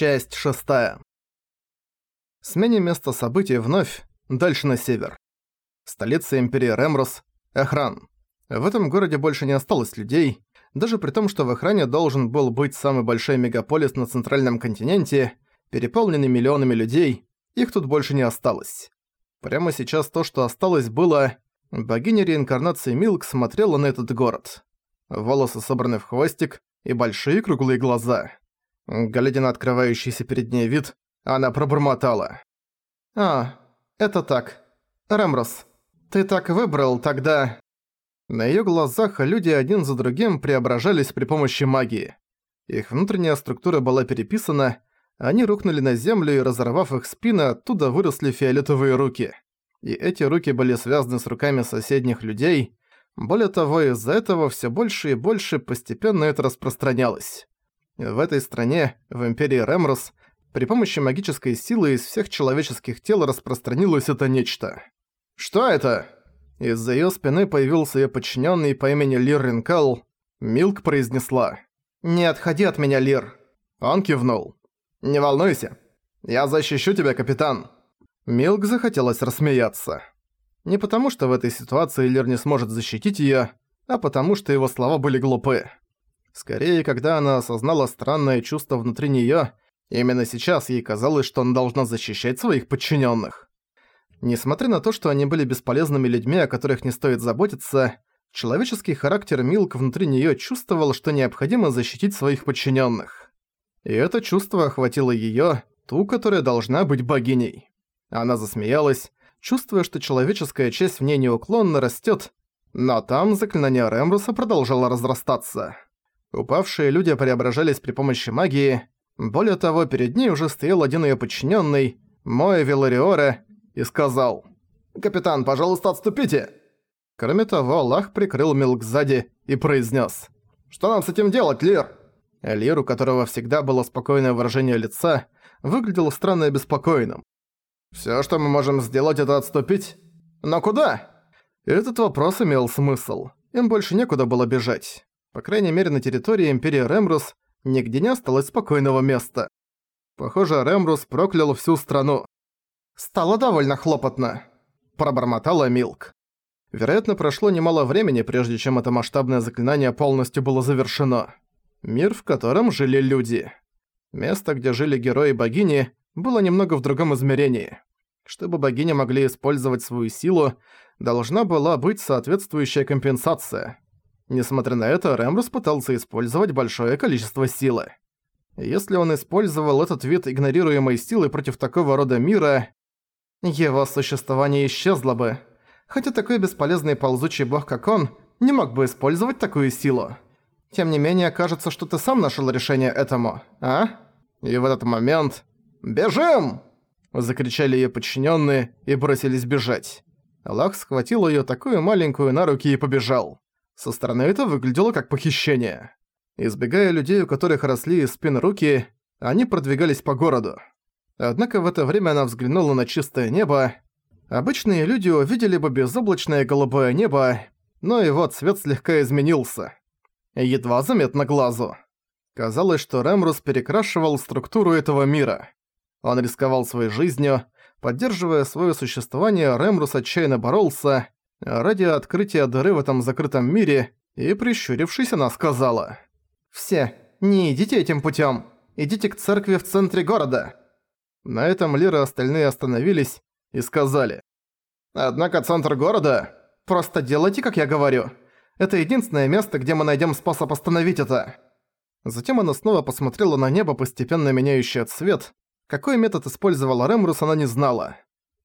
Часть шестая. Смене места событий вновь, дальше на север. Столица Империи Ремрос – Эхран. В этом городе больше не осталось людей, даже при том, что в Эхране должен был быть самый большой мегаполис на центральном континенте, переполненный миллионами людей, их тут больше не осталось. Прямо сейчас то, что осталось, было... Богиня реинкарнации Милк смотрела на этот город. Волосы собраны в хвостик и большие круглые глаза. Глядя на открывающийся перед ней вид, она пробормотала. «А, это так. Рэмрос, ты так выбрал тогда...» На её глазах люди один за другим преображались при помощи магии. Их внутренняя структура была переписана, они рухнули на землю и, разорвав их спины, оттуда выросли фиолетовые руки. И эти руки были связаны с руками соседних людей. Более того, из-за этого всё больше и больше постепенно это распространялось. В этой стране, в Империи Ремрос, при помощи магической силы из всех человеческих тел распространилось это нечто. «Что это?» Из-за её спины появился её подчинённый по имени Лир Ринкал. Милк произнесла. «Не отходи от меня, Лир». Он кивнул. «Не волнуйся. Я защищу тебя, капитан». Милк захотелось рассмеяться. Не потому, что в этой ситуации Лир не сможет защитить её, а потому, что его слова были глупы. Скорее, когда она осознала странное чувство внутри неё, именно сейчас ей казалось, что она должна защищать своих подчинённых. Несмотря на то, что они были бесполезными людьми, о которых не стоит заботиться, человеческий характер Милк внутри неё чувствовал, что необходимо защитить своих подчинённых. И это чувство охватило её, ту, которая должна быть богиней. Она засмеялась, чувствуя, что человеческая часть в ней неуклонно растёт, но там заклинание Ремруса продолжало разрастаться. Упавшие люди преображались при помощи магии. Более того, перед ней уже стоял один её подчинённый, Моэ Велариора, и сказал «Капитан, пожалуйста, отступите!» Кроме того, Аллах прикрыл Милк сзади и произнес «Что нам с этим делать, Лир?» Лир, у которого всегда было спокойное выражение лица, выглядел странно и беспокойным. «Всё, что мы можем сделать, это отступить. Но куда?» Этот вопрос имел смысл. Им больше некуда было бежать. По крайней мере, на территории Империи Ремрус нигде не осталось спокойного места. Похоже, Ремрус проклял всю страну. «Стало довольно хлопотно», – пробормотала Милк. Вероятно, прошло немало времени, прежде чем это масштабное заклинание полностью было завершено. Мир, в котором жили люди. Место, где жили герои богини, было немного в другом измерении. Чтобы богини могли использовать свою силу, должна была быть соответствующая компенсация – Несмотря на это, Рэмрус пытался использовать большое количество силы. Если он использовал этот вид игнорируемой силы против такого рода мира, его существование исчезло бы. Хотя такой бесполезный ползучий бог, как он, не мог бы использовать такую силу. Тем не менее, кажется, что ты сам нашел решение этому, а? И в этот момент... «Бежим!» Закричали ее подчиненные и бросились бежать. Аллах схватил ее такую маленькую на руки и побежал. Со стороны это выглядело как похищение. Избегая людей, у которых росли из спин руки, они продвигались по городу. Однако в это время она взглянула на чистое небо. Обычные люди увидели бы безоблачное голубое небо, но его цвет слегка изменился. Едва заметно глазу. Казалось, что Рэмрус перекрашивал структуру этого мира. Он рисковал своей жизнью, поддерживая свое существование, Рэмрус отчаянно боролся, ради открытия дыры в этом закрытом мире, и, прищурившись, она сказала. «Все, не идите этим путём. Идите к церкви в центре города». На этом Лира остальные остановились и сказали. «Однако центр города... Просто делайте, как я говорю. Это единственное место, где мы найдем способ остановить это». Затем она снова посмотрела на небо, постепенно меняющее цвет. Какой метод использовала Ремрус, она не знала.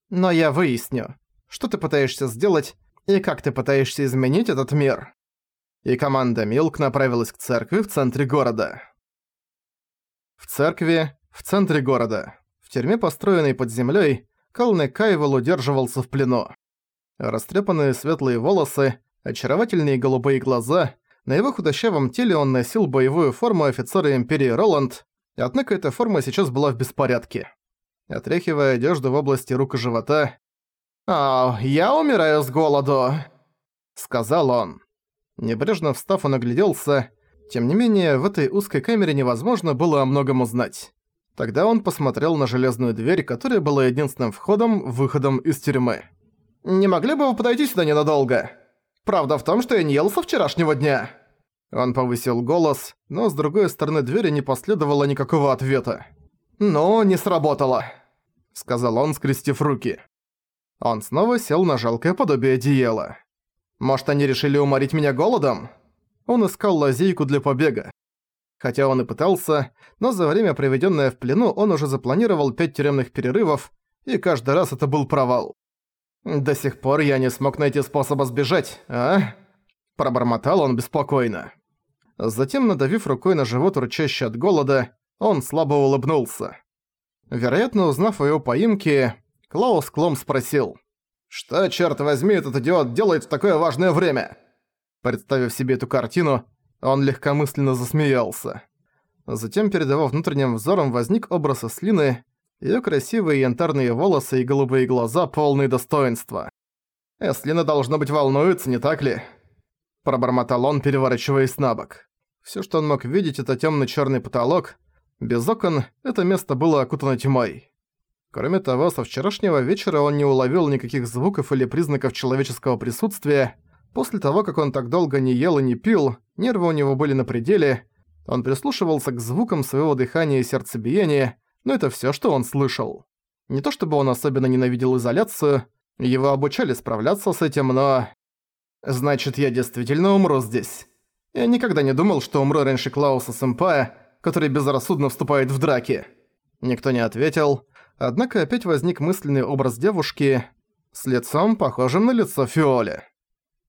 «Но я выясню. Что ты пытаешься сделать, и как ты пытаешься изменить этот мир?» И команда Милк направилась к церкви в центре города. В церкви, в центре города, в тюрьме, построенной под землей, Калны Кайвел удерживался в плену. Растрепанные светлые волосы, очаровательные голубые глаза, на его худощавом теле он носил боевую форму офицера Империи Роланд, однако эта форма сейчас была в беспорядке. Отряхивая одежду в области рук и живота, «О, я умираю с голоду», — сказал он. Небрежно встав, он огляделся. Тем не менее, в этой узкой камере невозможно было о многом узнать. Тогда он посмотрел на железную дверь, которая была единственным входом-выходом из тюрьмы. «Не могли бы вы подойти сюда ненадолго? Правда в том, что я не ел со вчерашнего дня». Он повысил голос, но с другой стороны двери не последовало никакого ответа. «Ну, не сработало», — сказал он, скрестив руки. Он снова сел на жалкое подобие одеяла. «Может, они решили уморить меня голодом?» Он искал лазейку для побега. Хотя он и пытался, но за время, проведенное в плену, он уже запланировал пять тюремных перерывов, и каждый раз это был провал. «До сих пор я не смог найти способа сбежать, а?» Пробормотал он беспокойно. Затем, надавив рукой на живот, рычащий от голода, он слабо улыбнулся. Вероятно, узнав о его поимке, Клаус Клом спросил, «Что, черт возьми, этот идиот делает в такое важное время?» Представив себе эту картину, он легкомысленно засмеялся. Затем перед его внутренним взором возник образ Эслины, её красивые янтарные волосы и голубые глаза, полные достоинства. «Эслина, должно быть, волнуется, не так ли?» Пробормотал он, переворачиваясь на бок. Всё, что он мог видеть, это тёмный чёрный потолок. Без окон это место было окутано тьмой. Кроме того, со вчерашнего вечера он не уловил никаких звуков или признаков человеческого присутствия. После того, как он так долго не ел и не пил, нервы у него были на пределе. Он прислушивался к звукам своего дыхания и сердцебиения, но это всё, что он слышал. Не то чтобы он особенно ненавидел изоляцию, его обучали справляться с этим, но... Значит, я действительно умру здесь. Я никогда не думал, что умру раньше Клауса Сэмпая, который безрассудно вступает в драки. Никто не ответил, однако опять возник мысленный образ девушки с лицом, похожим на лицо Фиоли.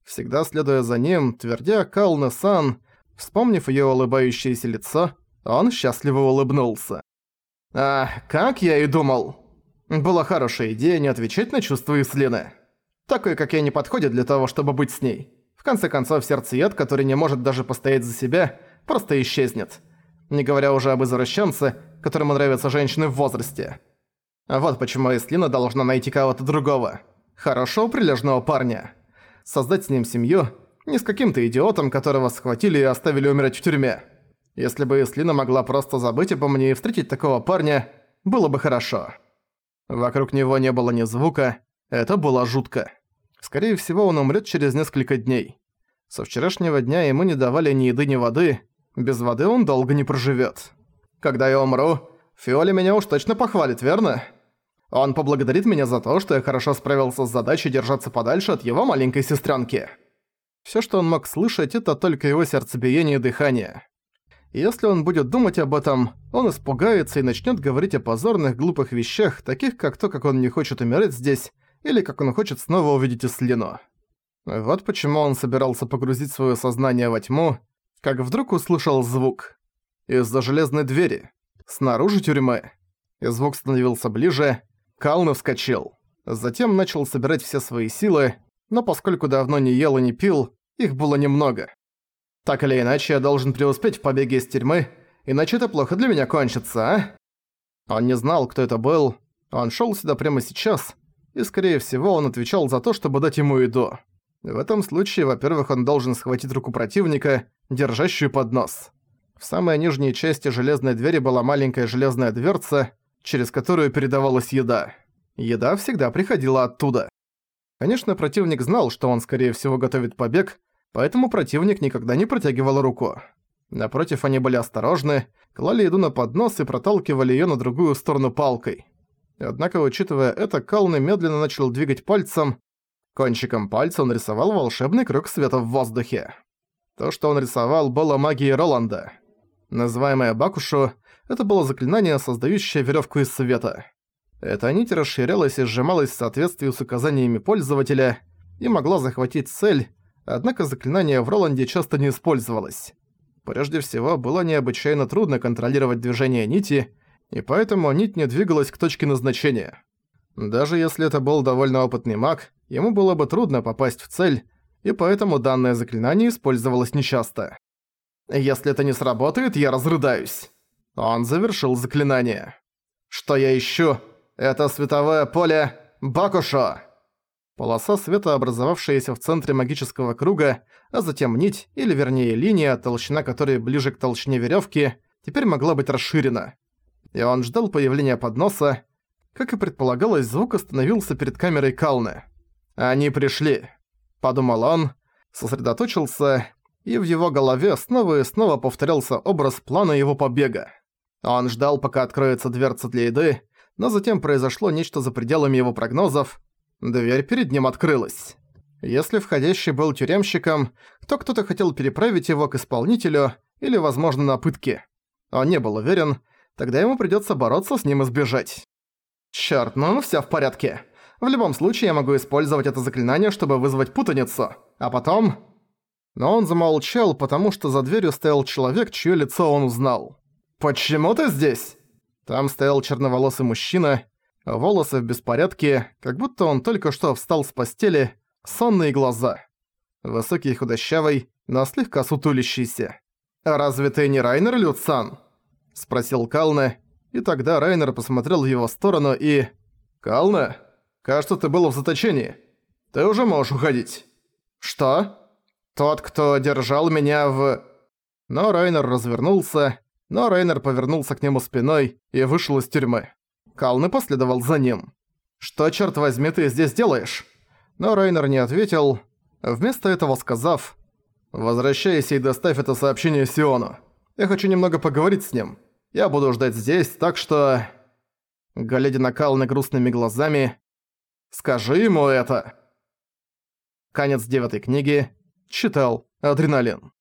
Всегда следуя за ним, твердя Кална-сан, вспомнив её улыбающееся лицо, он счастливо улыбнулся. «А, как я и думал. Была хорошая идея не отвечать на чувства Ислины. Такой, как я, не подходит для того, чтобы быть с ней конце концов, сердцеед, который не может даже постоять за себя, просто исчезнет. Не говоря уже об извращенце, которому нравятся женщины в возрасте. Вот почему Эслина должна найти кого-то другого. Хорошего прилежного парня. Создать с ним семью, не с каким-то идиотом, которого схватили и оставили умирать в тюрьме. Если бы Эслина могла просто забыть обо мне и встретить такого парня, было бы хорошо. Вокруг него не было ни звука, это было жутко. Скорее всего, он умрет через несколько дней. Со вчерашнего дня ему не давали ни еды, ни воды. Без воды он долго не проживет. Когда я умру, Фиоли меня уж точно похвалит, верно? Он поблагодарит меня за то, что я хорошо справился с задачей держаться подальше от его маленькой сестренки. Все, что он мог слышать, это только его сердцебиение и дыхание. если он будет думать об этом, он испугается и начнет говорить о позорных глупых вещах, таких как то, как он не хочет умирать здесь, или как он хочет снова увидеть Ислину. Вот почему он собирался погрузить свое сознание во тьму, как вдруг услышал звук. Из-за железной двери. Снаружи тюрьмы. И звук становился ближе. Калны вскочил. Затем начал собирать все свои силы, но поскольку давно не ел и не пил, их было немного. Так или иначе, я должен преуспеть в побеге из тюрьмы, иначе это плохо для меня кончится, а? Он не знал, кто это был. Он шел сюда прямо сейчас, и, скорее всего, он отвечал за то, чтобы дать ему еду. В этом случае, во-первых, он должен схватить руку противника, держащую под нос. В самой нижней части железной двери была маленькая железная дверца, через которую передавалась еда. Еда всегда приходила оттуда. Конечно, противник знал, что он, скорее всего, готовит побег, поэтому противник никогда не протягивал руку. Напротив, они были осторожны, клали еду на поднос и проталкивали её на другую сторону палкой. Однако, учитывая это, Калны медленно начал двигать пальцем. Кончиком пальца он рисовал волшебный круг света в воздухе. То, что он рисовал, было магией Роланда. Называемое Бакушу, это было заклинание, создающее веревку из света. Эта нить расширялась и сжималась в соответствии с указаниями пользователя и могла захватить цель, однако заклинание в Роланде часто не использовалось. Прежде всего, было необычайно трудно контролировать движение нити, и поэтому нить не двигалась к точке назначения. Даже если это был довольно опытный маг, ему было бы трудно попасть в цель, и поэтому данное заклинание использовалось нечасто. «Если это не сработает, я разрыдаюсь». Он завершил заклинание. «Что я ищу? Это световое поле Бакушо!» Полоса света, образовавшаяся в центре магического круга, а затем нить, или вернее линия, толщина которой ближе к толщине веревки, теперь могла быть расширена. и он ждал появления подноса. Как и предполагалось, звук остановился перед камерой Калны. «Они пришли», — подумал он, сосредоточился, и в его голове снова и снова повторялся образ плана его побега. Он ждал, пока откроется дверца для еды, но затем произошло нечто за пределами его прогнозов. Дверь перед ним открылась. Если входящий был тюремщиком, то кто-то хотел переправить его к исполнителю или, возможно, на пытки. Он не был уверен, тогда ему придётся бороться с ним и сбежать. Чёрт, ну всё в порядке. В любом случае я могу использовать это заклинание, чтобы вызвать путаницу. А потом... Но он замолчал, потому что за дверью стоял человек, чье лицо он узнал. «Почему ты здесь?» Там стоял черноволосый мужчина, волосы в беспорядке, как будто он только что встал с постели, сонные глаза. Высокий и худощавый, но слегка сутулящийся. «Разве ты не Райнер Люцан?» – спросил Калне, и тогда Райнер посмотрел в его сторону и... «Калне, кажется, ты был в заточении. Ты уже можешь уходить». «Что?» «Тот, кто держал меня в...» Но Райнер развернулся, но Райнер повернулся к нему спиной и вышел из тюрьмы. Калны последовал за ним. «Что, черт возьми, ты здесь делаешь?» Но Райнер не ответил, вместо этого сказав «Возвращайся и доставь это сообщение Сиону. Я хочу немного поговорить с ним. Я буду ждать здесь, так что...» Глядя на Калны грустными глазами, «Скажи ему это!» Конец девятой книги. Читал Адреналин.